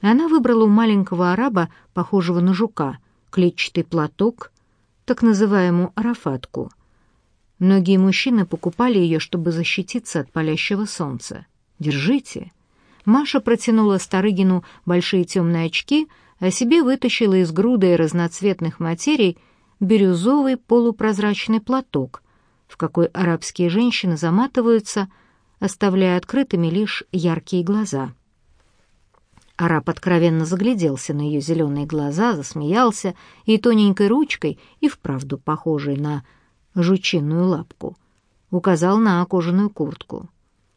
Она выбрала у маленького араба, похожего на жука, клетчатый платок, так называемую арафатку. Многие мужчины покупали ее, чтобы защититься от палящего солнца. «Держите». Маша протянула Старыгину большие темные очки, а себе вытащила из груды разноцветных материй бирюзовый полупрозрачный платок, в какой арабские женщины заматываются, оставляя открытыми лишь яркие глаза. Араб откровенно загляделся на ее зеленые глаза, засмеялся и тоненькой ручкой, и вправду похожей на жучиную лапку, указал на кожаную куртку.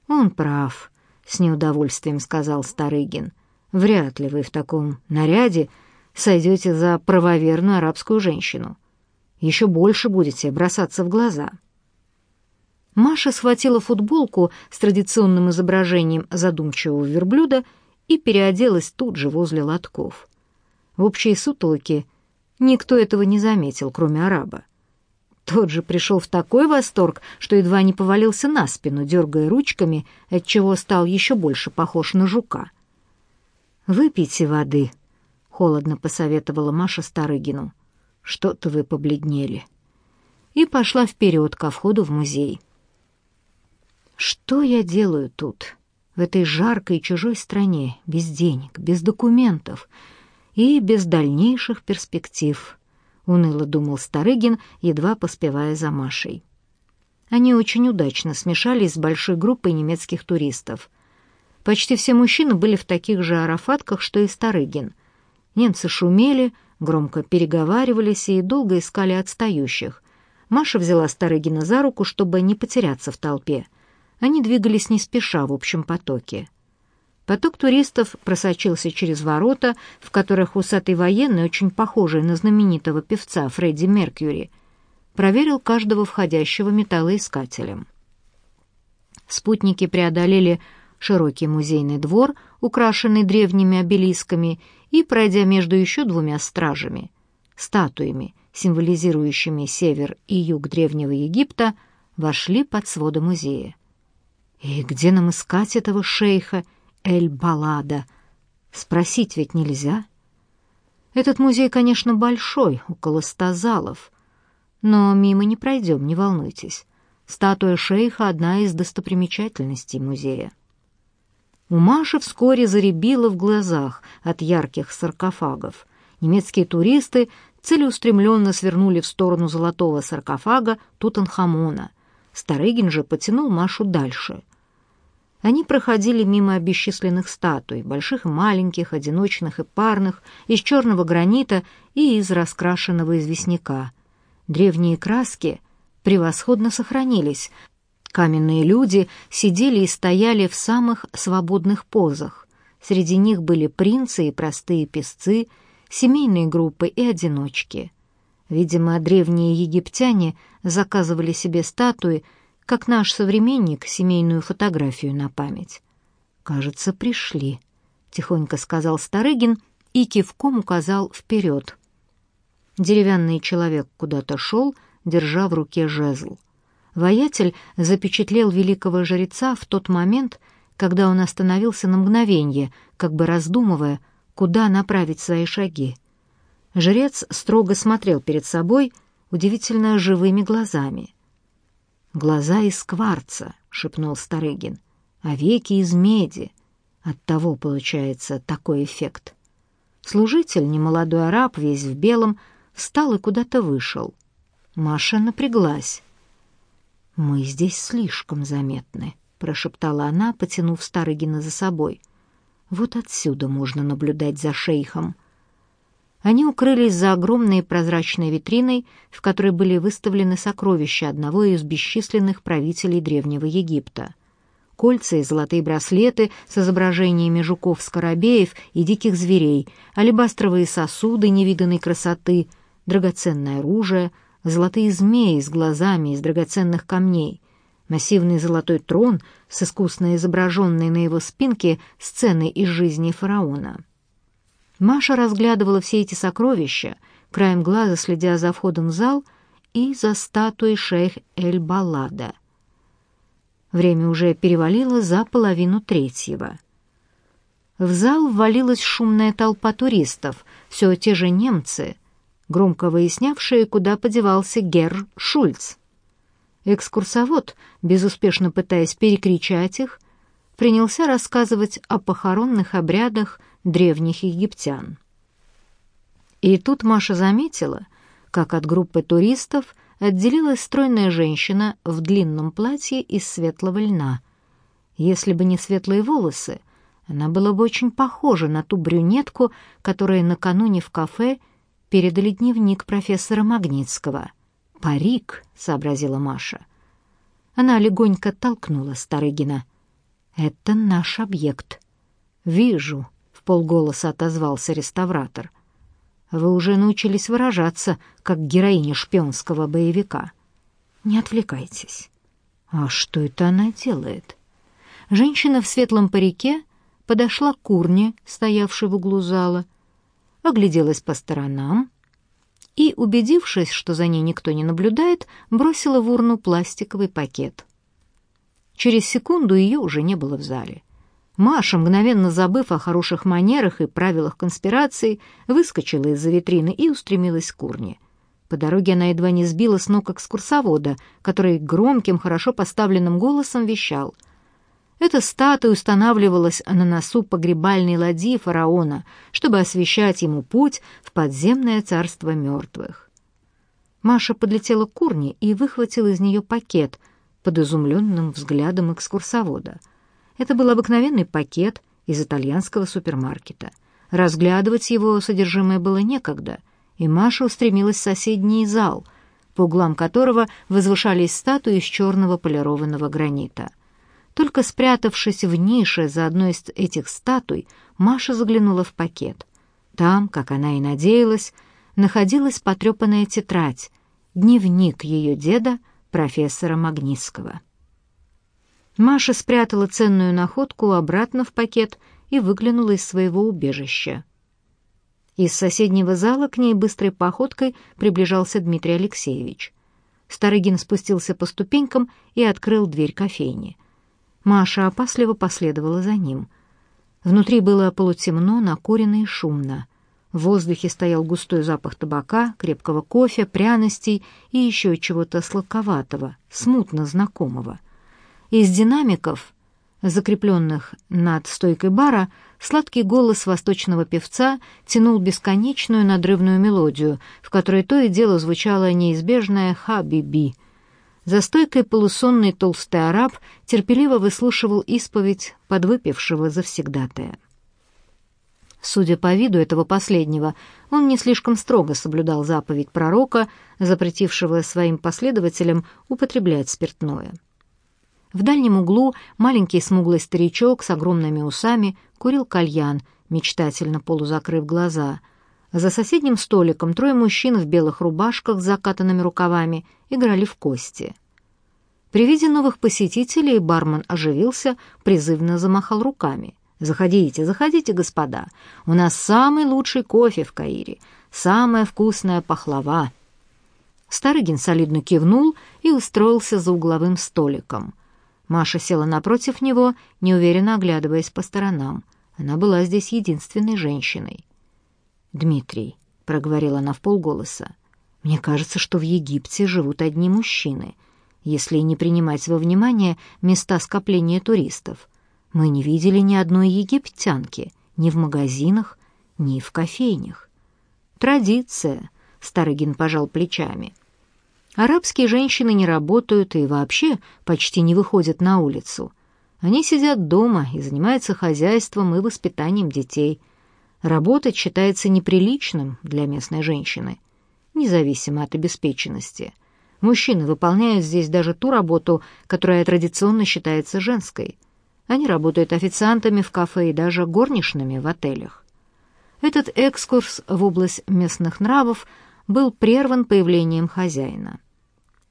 «Он прав», — с неудовольствием сказал Старыгин. «Вряд ли вы в таком наряде сойдете за правоверную арабскую женщину. Еще больше будете бросаться в глаза». Маша схватила футболку с традиционным изображением задумчивого верблюда и переоделась тут же возле лотков. В общей сутолоке никто этого не заметил, кроме араба. Тот же пришел в такой восторг, что едва не повалился на спину, дергая ручками, отчего стал еще больше похож на жука. «Выпейте воды», — холодно посоветовала Маша Старыгину. «Что-то вы побледнели». И пошла вперед ко входу в музей. «Что я делаю тут?» В этой жаркой чужой стране, без денег, без документов и без дальнейших перспектив, уныло думал Старыгин, едва поспевая за Машей. Они очень удачно смешались с большой группой немецких туристов. Почти все мужчины были в таких же арафатках, что и Старыгин. Немцы шумели, громко переговаривались и долго искали отстающих. Маша взяла Старыгина за руку, чтобы не потеряться в толпе — они двигались не спеша в общем потоке. Поток туристов просочился через ворота, в которых усатый военный, очень похожий на знаменитого певца Фредди Меркьюри, проверил каждого входящего металлоискателем. Спутники преодолели широкий музейный двор, украшенный древними обелисками, и, пройдя между еще двумя стражами, статуями, символизирующими север и юг Древнего Египта, вошли под своды музея. И где нам искать этого шейха Эль-Балада? Спросить ведь нельзя. Этот музей, конечно, большой, около ста залов, но мимо не пройдем, не волнуйтесь. Статуя шейха — одна из достопримечательностей музея. У Маши вскоре заребило в глазах от ярких саркофагов. Немецкие туристы целеустремленно свернули в сторону золотого саркофага Тутанхамона. Старыгин же потянул Машу дальше — они проходили мимо бесчисленных статуй, больших и маленьких, одиночных и парных, из черного гранита и из раскрашенного известняка. Древние краски превосходно сохранились. Каменные люди сидели и стояли в самых свободных позах. Среди них были принцы и простые песцы, семейные группы и одиночки. Видимо, древние египтяне заказывали себе статуи, как наш современник, семейную фотографию на память. «Кажется, пришли», — тихонько сказал Старыгин и кивком указал вперед. Деревянный человек куда-то шел, держа в руке жезл. Воятель запечатлел великого жреца в тот момент, когда он остановился на мгновение, как бы раздумывая, куда направить свои шаги. Жрец строго смотрел перед собой удивительно живыми глазами — «Глаза из кварца», — шепнул Старыгин, — «а веки из меди. Оттого получается такой эффект». Служитель, немолодой араб, весь в белом, встал и куда-то вышел. Маша напряглась. «Мы здесь слишком заметны», — прошептала она, потянув Старыгина за собой. «Вот отсюда можно наблюдать за шейхом». Они укрылись за огромной прозрачной витриной, в которой были выставлены сокровища одного из бесчисленных правителей Древнего Египта. Кольца и золотые браслеты с изображениями жуков-скоробеев и диких зверей, алебастровые сосуды невиданной красоты, драгоценное оружие, золотые змеи с глазами из драгоценных камней, массивный золотой трон с искусно изображенной на его спинке сценой из жизни фараона — Маша разглядывала все эти сокровища, краем глаза следя за входом в зал и за статуей шейх Эль-Балада. Время уже перевалило за половину третьего. В зал ввалилась шумная толпа туристов, все те же немцы, громко выяснявшие, куда подевался Герр Шульц. Экскурсовод, безуспешно пытаясь перекричать их, принялся рассказывать о похоронных обрядах древних египтян. И тут Маша заметила, как от группы туристов отделилась стройная женщина в длинном платье из светлого льна. Если бы не светлые волосы, она была бы очень похожа на ту брюнетку, которая накануне в кафе передали дневник профессора Магнитского. «Парик», — сообразила Маша. Она легонько толкнула Старыгина. «Это наш объект». «Вижу», — в полголоса отозвался реставратор. «Вы уже научились выражаться, как героиня шпионского боевика. Не отвлекайтесь». «А что это она делает?» Женщина в светлом парике подошла к урне, стоявшей в углу зала, огляделась по сторонам и, убедившись, что за ней никто не наблюдает, бросила в урну пластиковый пакет. Через секунду ее уже не было в зале. Маша, мгновенно забыв о хороших манерах и правилах конспирации, выскочила из-за витрины и устремилась к урне. По дороге она едва не сбила с ног экскурсовода, который громким, хорошо поставленным голосом вещал — эта статуя устанавливалась на носу погребальной ладьи фараона, чтобы освещать ему путь в подземное царство мертвых. Маша подлетела к урне и выхватила из нее пакет под изумленным взглядом экскурсовода. Это был обыкновенный пакет из итальянского супермаркета. Разглядывать его содержимое было некогда, и Маша устремилась в соседний зал, по углам которого возвышались статуи из черного полированного гранита — только спрятавшись в нише за одной из этих статуй, Маша заглянула в пакет. Там, как она и надеялась, находилась потрепанная тетрадь, дневник ее деда, профессора Магнитского. Маша спрятала ценную находку обратно в пакет и выглянула из своего убежища. Из соседнего зала к ней быстрой походкой приближался Дмитрий Алексеевич. Старыгин спустился по ступенькам и открыл дверь кофейни. Маша опасливо последовала за ним. Внутри было полутемно, накурено и шумно. В воздухе стоял густой запах табака, крепкого кофе, пряностей и еще чего-то сладковатого, смутно знакомого. Из динамиков, закрепленных над стойкой бара, сладкий голос восточного певца тянул бесконечную надрывную мелодию, в которой то и дело звучало неизбежное «Ха-би-би», за стойкой полусонный толстый араб терпеливо выслушивал исповедь подвыпившего завсегдатая. Судя по виду этого последнего, он не слишком строго соблюдал заповедь пророка, запретившего своим последователям употреблять спиртное. В дальнем углу маленький смуглый старичок с огромными усами курил кальян, мечтательно полузакрыв глаза — за соседним столиком трое мужчин в белых рубашках с закатанными рукавами играли в кости. При виде новых посетителей бармен оживился, призывно замахал руками. «Заходите, заходите, господа. У нас самый лучший кофе в Каире, самая вкусная пахлава». Старыгин солидно кивнул и устроился за угловым столиком. Маша села напротив него, неуверенно оглядываясь по сторонам. Она была здесь единственной женщиной. «Дмитрий», — проговорила она вполголоса, — «мне кажется, что в Египте живут одни мужчины, если не принимать во внимание места скопления туристов. Мы не видели ни одной египтянки ни в магазинах, ни в кофейнях». «Традиция», — Старыгин пожал плечами. «Арабские женщины не работают и вообще почти не выходят на улицу. Они сидят дома и занимаются хозяйством и воспитанием детей». Работать считается неприличным для местной женщины, независимо от обеспеченности. Мужчины выполняют здесь даже ту работу, которая традиционно считается женской. Они работают официантами в кафе и даже горничными в отелях. Этот экскурс в область местных нравов был прерван появлением хозяина,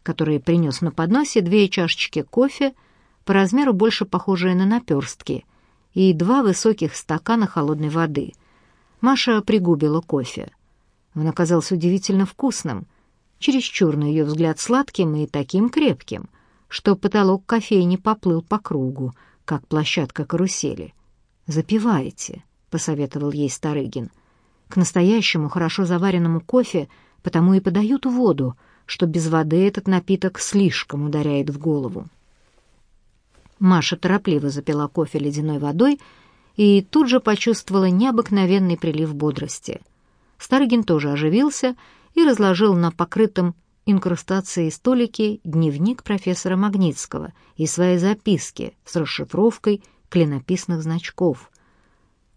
который принес на подносе две чашечки кофе, по размеру больше похожие на наперстки, и два высоких стакана холодной воды — Маша пригубила кофе. Он оказался удивительно вкусным, чересчур на ее взгляд сладким и таким крепким, что потолок кофейни поплыл по кругу, как площадка карусели. «Запивайте», — посоветовал ей Старыгин. «К настоящему хорошо заваренному кофе потому и подают воду, что без воды этот напиток слишком ударяет в голову». Маша торопливо запила кофе ледяной водой и тут же почувствовала необыкновенный прилив бодрости. Старыгин тоже оживился и разложил на покрытом инкрустацией столике дневник профессора Магнитского и свои записки с расшифровкой клинописных значков.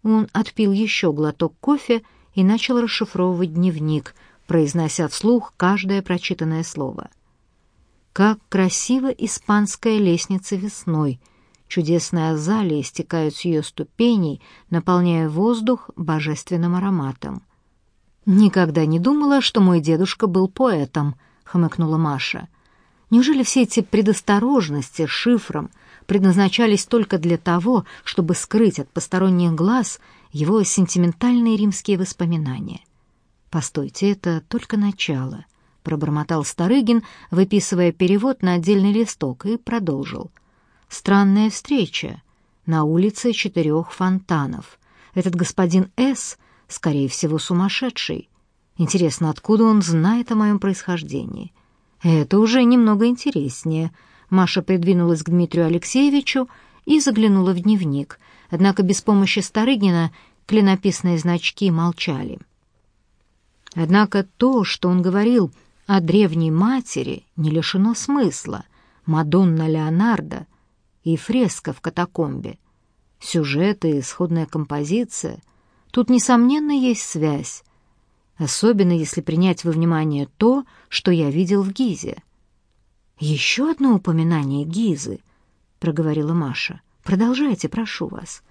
Он отпил еще глоток кофе и начал расшифровывать дневник, произнося вслух каждое прочитанное слово. «Как красива испанская лестница весной!» Чудесные азалии стекают с ее ступеней, наполняя воздух божественным ароматом. «Никогда не думала, что мой дедушка был поэтом», — хмыкнула Маша. «Неужели все эти предосторожности с шифром предназначались только для того, чтобы скрыть от посторонних глаз его сентиментальные римские воспоминания?» «Постойте, это только начало», — пробормотал Старыгин, выписывая перевод на отдельный листок, и продолжил — Странная встреча на улице четырех фонтанов. Этот господин С, скорее всего, сумасшедший. Интересно, откуда он знает о моем происхождении? Это уже немного интереснее. Маша придвинулась к Дмитрию Алексеевичу и заглянула в дневник. Однако без помощи Старыгина клинописные значки молчали. Однако то, что он говорил о древней матери, не лишено смысла. Мадонна Леонардо — и фреска в катакомбе. Сюжет и исходная композиция. Тут, несомненно, есть связь, особенно если принять во внимание то, что я видел в Гизе. «Еще одно упоминание Гизы», — проговорила Маша. «Продолжайте, прошу вас.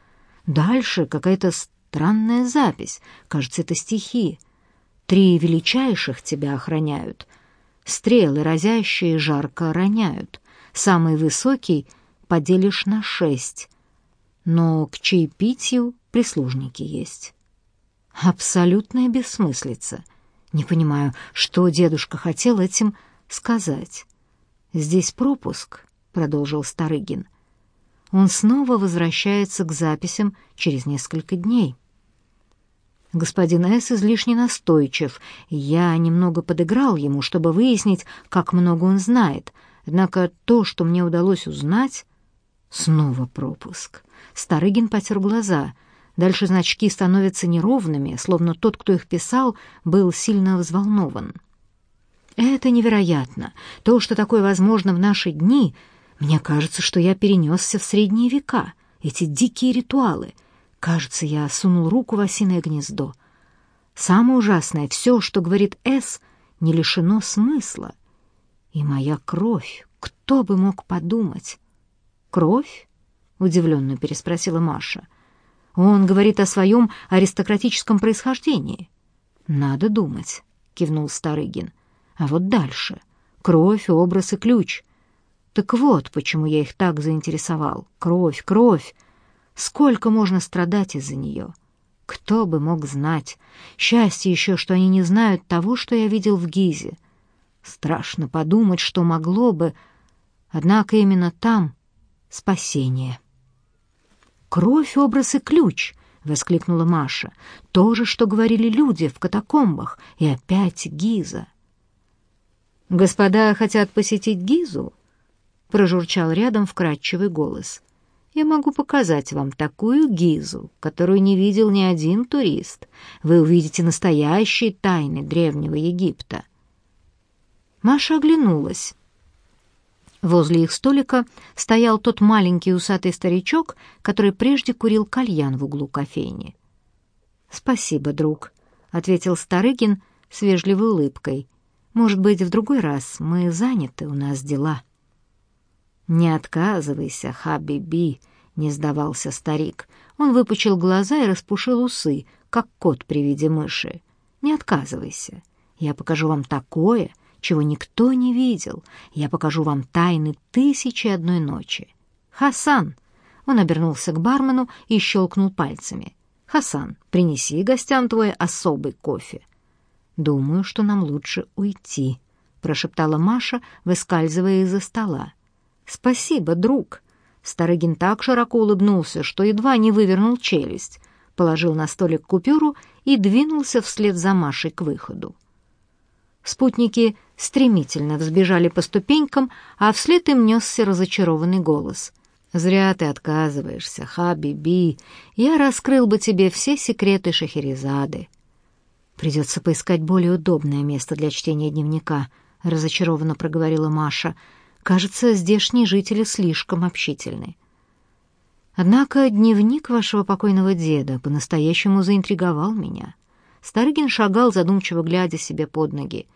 Дальше какая-то странная запись. Кажется, это стихи. Три величайших тебя охраняют. Стрелы разящие жарко роняют. Самый высокий — поделишь на шесть, но к чаепитию прислужники есть. Абсолютная бессмыслица. Не понимаю, что дедушка хотел этим сказать. Здесь пропуск, продолжил Старыгин. Он снова возвращается к записям через несколько дней. Господин С. излишне настойчив. Я немного подыграл ему, чтобы выяснить, как много он знает. Однако то, что мне удалось узнать, Снова пропуск. Старыгин потер глаза. Дальше значки становятся неровными, словно тот, кто их писал, был сильно взволнован. Это невероятно. То, что такое возможно в наши дни, мне кажется, что я перенесся в средние века. Эти дикие ритуалы. Кажется, я сунул руку в осиное гнездо. Самое ужасное — все, что говорит С, не лишено смысла. И моя кровь, кто бы мог подумать? «Кровь?» — удивленно переспросила Маша. «Он говорит о своем аристократическом происхождении». «Надо думать», — кивнул Старыгин. «А вот дальше. Кровь, образ и ключ. Так вот, почему я их так заинтересовал. Кровь, кровь. Сколько можно страдать из-за нее?» Кто бы мог знать? Счастье еще, что они не знают того, что я видел в Гизе. Страшно подумать, что могло бы... Однако именно там спасение. «Кровь, образ и ключ!» — воскликнула Маша. «То же, что говорили люди в катакомбах, и опять Гиза». «Господа хотят посетить Гизу?» — прожурчал рядом вкрадчивый голос. «Я могу показать вам такую Гизу, которую не видел ни один турист. Вы увидите настоящие тайны древнего Египта». Маша оглянулась. Возле их столика стоял тот маленький усатый старичок, который прежде курил кальян в углу кофейни. «Спасибо, друг», — ответил Старыгин с вежливой улыбкой. «Может быть, в другой раз мы заняты, у нас дела». «Не отказывайся, Хабиби», — не сдавался старик. Он выпучил глаза и распушил усы, как кот при виде мыши. «Не отказывайся. Я покажу вам такое, чего никто не видел. Я покажу вам тайны тысячи одной ночи. Хасан!» Он обернулся к бармену и щелкнул пальцами. «Хасан, принеси гостям твой особый кофе». «Думаю, что нам лучше уйти», — прошептала Маша, выскальзывая из-за стола. «Спасибо, друг». Старыгин так широко улыбнулся, что едва не вывернул челюсть, положил на столик купюру и двинулся вслед за Машей к выходу. Спутники стремительно взбежали по ступенькам, а вслед им несся разочарованный голос. «Зря ты отказываешься, ха-би-би. Я раскрыл бы тебе все секреты Шахерезады». «Придется поискать более удобное место для чтения дневника», — разочарованно проговорила Маша. «Кажется, здешние жители слишком общительны». Однако дневник вашего покойного деда по-настоящему заинтриговал меня. Старыгин шагал, задумчиво глядя себе под ноги.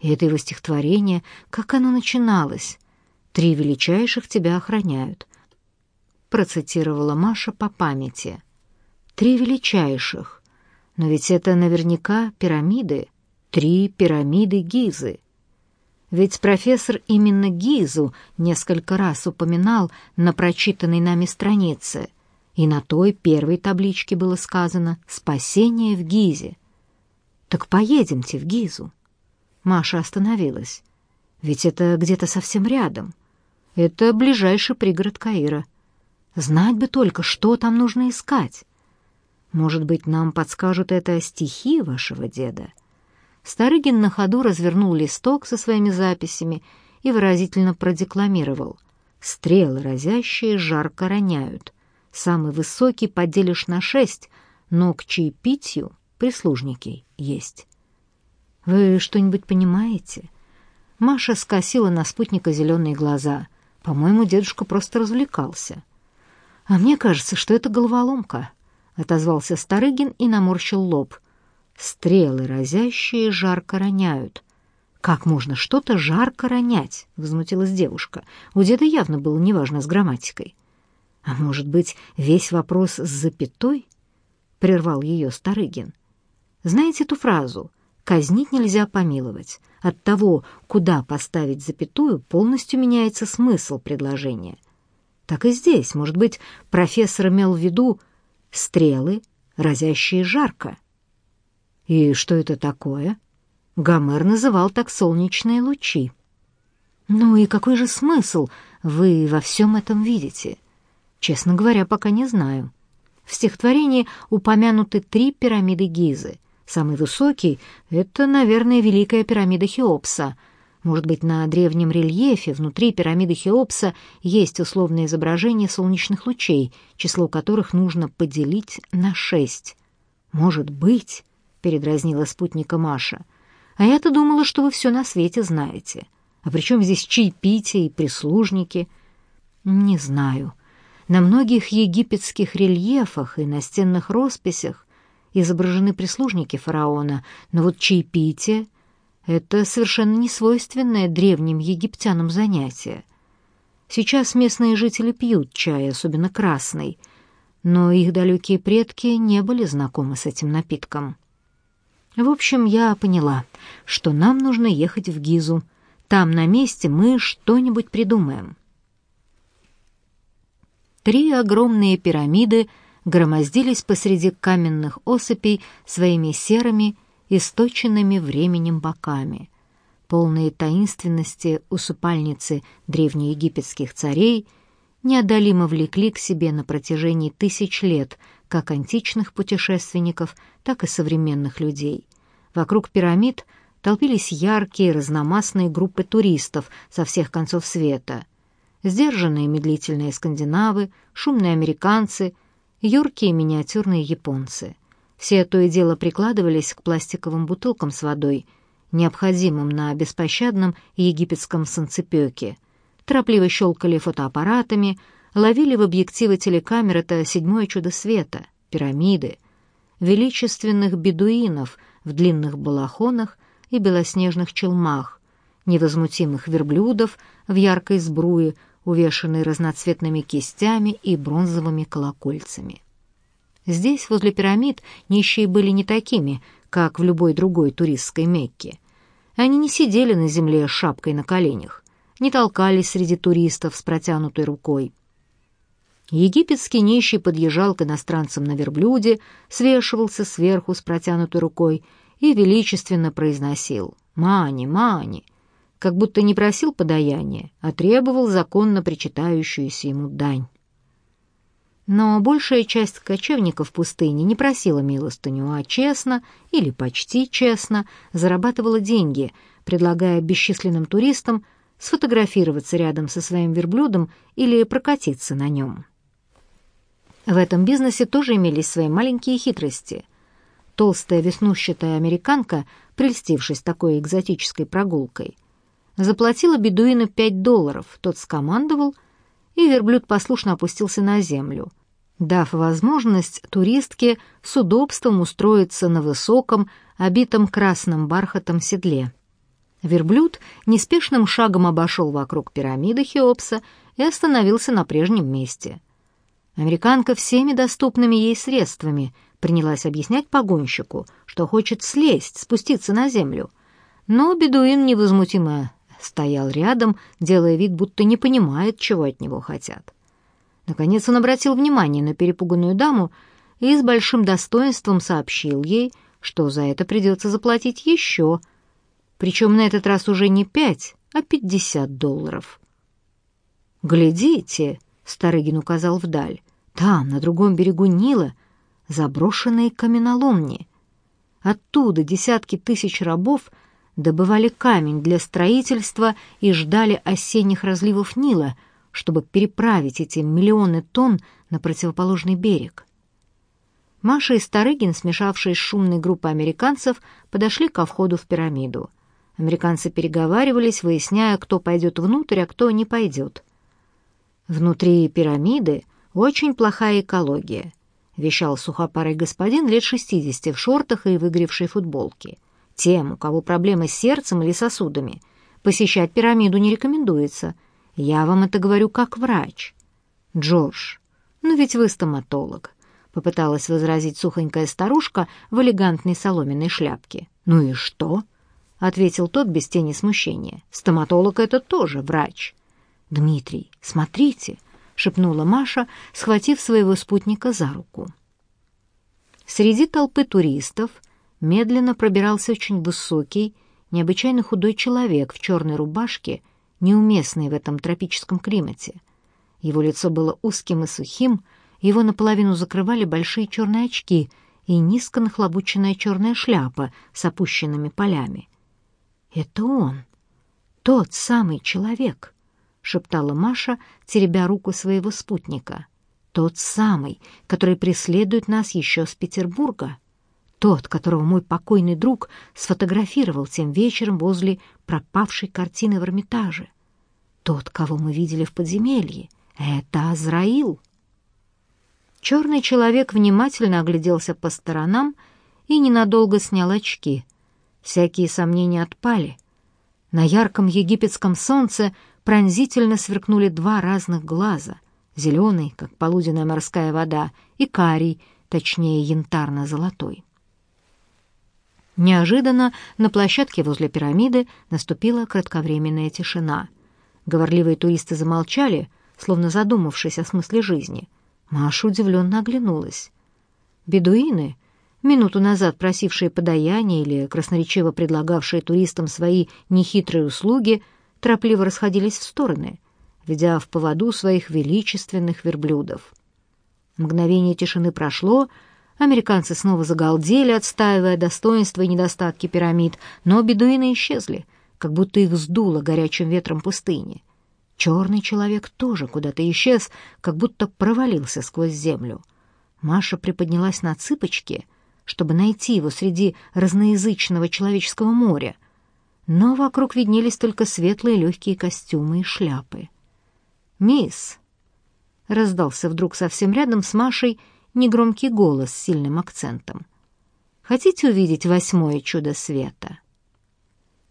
И это его стихотворение, как оно начиналось. «Три величайших тебя охраняют», — процитировала Маша по памяти. «Три величайших. Но ведь это наверняка пирамиды. Три пирамиды Гизы». Ведь профессор именно Гизу несколько раз упоминал на прочитанной нами странице, и на той первой табличке было сказано «Спасение в Гизе». «Так поедемте в Гизу». Маша остановилась. Ведь это где-то совсем рядом. Это ближайший пригород Каира. Знать бы только, что там нужно искать. Может быть, нам подскажут это стихи вашего деда? Старыгин на ходу развернул листок со своими записями и выразительно продекламировал. «Стрелы разящие жарко роняют. Самый высокий поделишь на шесть, но к чаепитию прислужники есть». «Вы что-нибудь понимаете?» Маша скосила на спутника зеленые глаза. «По-моему, дедушка просто развлекался». «А мне кажется, что это головоломка», — отозвался Старыгин и наморщил лоб. «Стрелы разящие жарко роняют». «Как можно что-то жарко ронять?» — возмутилась девушка. У деда явно было неважно с грамматикой. «А может быть, весь вопрос с запятой?» — прервал ее Старыгин. «Знаете эту фразу?» Казнить нельзя помиловать. От того, куда поставить запятую, полностью меняется смысл предложения. Так и здесь, может быть, профессор имел в виду стрелы, разящие жарко. И что это такое? Гомер называл так солнечные лучи. Ну и какой же смысл вы во всем этом видите? Честно говоря, пока не знаю. В стихотворении упомянуты три пирамиды Гизы — Самый высокий — это, наверное, Великая пирамида Хеопса. Может быть, на древнем рельефе внутри пирамиды Хеопса есть условное изображение солнечных лучей, число которых нужно поделить на шесть. «Может быть», — передразнила спутника Маша, — «а я-то думала, что вы все на свете знаете. А при чем здесь чаепитие и прислужники?» «Не знаю. На многих египетских рельефах и настенных росписях изображены прислужники фараона, но вот чаепитие — это совершенно не свойственное древним египтянам занятие. Сейчас местные жители пьют чай, особенно красный, но их далекие предки не были знакомы с этим напитком. В общем, я поняла, что нам нужно ехать в Гизу. Там на месте мы что-нибудь придумаем. Три огромные пирамиды — громоздились посреди каменных осыпей своими серыми, источенными временем боками. Полные таинственности усыпальницы древнеегипетских царей неодолимо влекли к себе на протяжении тысяч лет как античных путешественников, так и современных людей. Вокруг пирамид толпились яркие разномастные группы туристов со всех концов света. Сдержанные медлительные скандинавы, шумные американцы — юркие миниатюрные японцы. Все то и дело прикладывались к пластиковым бутылкам с водой, необходимым на беспощадном египетском санцепёке, торопливо щелкали фотоаппаратами, ловили в объективы телекамер это седьмое чудо света — пирамиды, величественных бедуинов в длинных балахонах и белоснежных челмах, невозмутимых верблюдов в яркой сбруе, увешанный разноцветными кистями и бронзовыми колокольцами. Здесь, возле пирамид, нищие были не такими, как в любой другой туристской Мекке. Они не сидели на земле шапкой на коленях, не толкались среди туристов с протянутой рукой. Египетский нищий подъезжал к иностранцам на верблюде, свешивался сверху с протянутой рукой и величественно произносил «Мани, мани!» как будто не просил подаяния, а требовал законно причитающуюся ему дань. Но большая часть кочевников пустыни не просила милостыню, а честно или почти честно зарабатывала деньги, предлагая бесчисленным туристам сфотографироваться рядом со своим верблюдом или прокатиться на нем. В этом бизнесе тоже имелись свои маленькие хитрости. Толстая веснущатая американка, прельстившись такой экзотической прогулкой, заплатила бедуину пять долларов, тот скомандовал, и верблюд послушно опустился на землю — дав возможность туристке с удобством устроиться на высоком, обитом красным бархатом седле. Верблюд неспешным шагом обошел вокруг пирамиды Хеопса и остановился на прежнем месте. Американка всеми доступными ей средствами принялась объяснять погонщику, что хочет слезть, спуститься на землю. Но бедуин невозмутимо стоял рядом, делая вид, будто не понимает, чего от него хотят. Наконец он обратил внимание на перепуганную даму и с большим достоинством сообщил ей, что за это придется заплатить еще, причем на этот раз уже не пять, а пятьдесят долларов. «Глядите», — Старыгин указал вдаль, — «там, на другом берегу Нила, заброшенные каменоломни. Оттуда десятки тысяч рабов добывали камень для строительства и ждали осенних разливов Нила — чтобы переправить эти миллионы тонн на противоположный берег. Маша и Старыгин, смешавшись с шумной группой американцев, подошли ко входу в пирамиду. Американцы переговаривались, выясняя, кто пойдет внутрь, а кто не пойдет. «Внутри пирамиды очень плохая экология», — вещал сухопарый господин лет шестидесяти в шортах и выгоревшей футболке. «Тем, у кого проблемы с сердцем или сосудами, посещать пирамиду не рекомендуется — я вам это говорю как врач. Джордж, ну ведь вы стоматолог, попыталась возразить сухонькая старушка в элегантной соломенной шляпке. Ну и что? Ответил тот без тени смущения. Стоматолог это тоже врач. Дмитрий, смотрите, шепнула Маша, схватив своего спутника за руку. Среди толпы туристов медленно пробирался очень высокий, необычайно худой человек в черной рубашке неуместный в этом тропическом климате. Его лицо было узким и сухим, его наполовину закрывали большие черные очки и низко нахлобученная черная шляпа с опущенными полями. «Это он, тот самый человек», — шептала Маша, теребя руку своего спутника. «Тот самый, который преследует нас еще с Петербурга». Тот, которого мой покойный друг сфотографировал тем вечером возле пропавшей картины в Эрмитаже. Тот, кого мы видели в подземелье, это Азраил. Черный человек внимательно огляделся по сторонам и ненадолго снял очки. Всякие сомнения отпали. На ярком египетском солнце пронзительно сверкнули два разных глаза — зеленый, как полуденная морская вода, и карий, точнее янтарно-золотой. Неожиданно на площадке возле пирамиды наступила кратковременная тишина. Говорливые туристы замолчали, словно задумавшись о смысле жизни. Маша удивленно оглянулась. Бедуины, минуту назад просившие подаяние или красноречиво предлагавшие туристам свои нехитрые услуги, торопливо расходились в стороны, ведя в поводу своих величественных верблюдов. Мгновение тишины прошло, Американцы снова загалдели, отстаивая достоинства и недостатки пирамид, но бедуины исчезли, как будто их сдуло горячим ветром пустыни. Черный человек тоже куда-то исчез, как будто провалился сквозь землю. Маша приподнялась на цыпочки, чтобы найти его среди разноязычного человеческого моря, но вокруг виднелись только светлые легкие костюмы и шляпы. «Мисс!» — раздался вдруг совсем рядом с Машей негромкий голос с сильным акцентом. «Хотите увидеть восьмое чудо света?»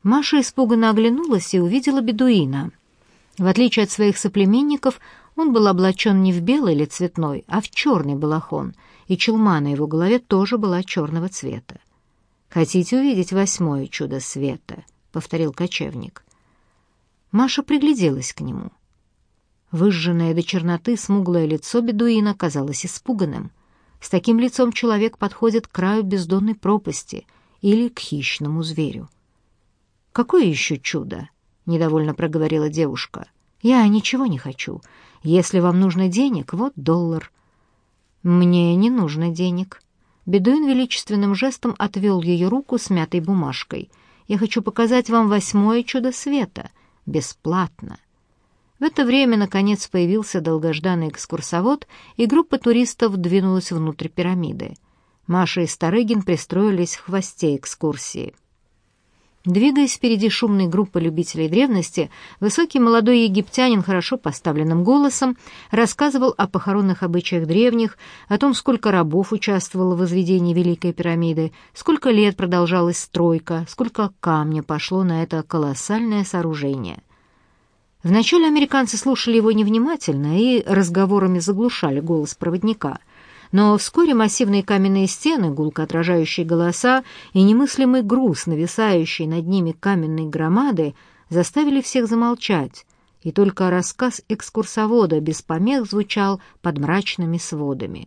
Маша испуганно оглянулась и увидела бедуина. В отличие от своих соплеменников, он был облачен не в белый или цветной, а в черный балахон, и челма на его голове тоже была черного цвета. «Хотите увидеть восьмое чудо света?» — повторил кочевник. Маша пригляделась к нему. Выжженное до черноты смуглое лицо бедуина казалось испуганным. С таким лицом человек подходит к краю бездонной пропасти или к хищному зверю. «Какое еще чудо?» — недовольно проговорила девушка. «Я ничего не хочу. Если вам нужно денег, вот доллар». «Мне не нужно денег». Бедуин величественным жестом отвел ее руку с мятой бумажкой. «Я хочу показать вам восьмое чудо света. Бесплатно». В это время, наконец, появился долгожданный экскурсовод, и группа туристов двинулась внутрь пирамиды. Маша и Старыгин пристроились в хвосте экскурсии. Двигаясь впереди шумной группы любителей древности, высокий молодой египтянин хорошо поставленным голосом рассказывал о похоронных обычаях древних, о том, сколько рабов участвовало в возведении Великой пирамиды, сколько лет продолжалась стройка, сколько камня пошло на это колоссальное сооружение. Вначале американцы слушали его невнимательно и разговорами заглушали голос проводника. Но вскоре массивные каменные стены, гулко отражающие голоса и немыслимый груз, нависающий над ними каменной громады, заставили всех замолчать, и только рассказ экскурсовода без помех звучал под мрачными сводами.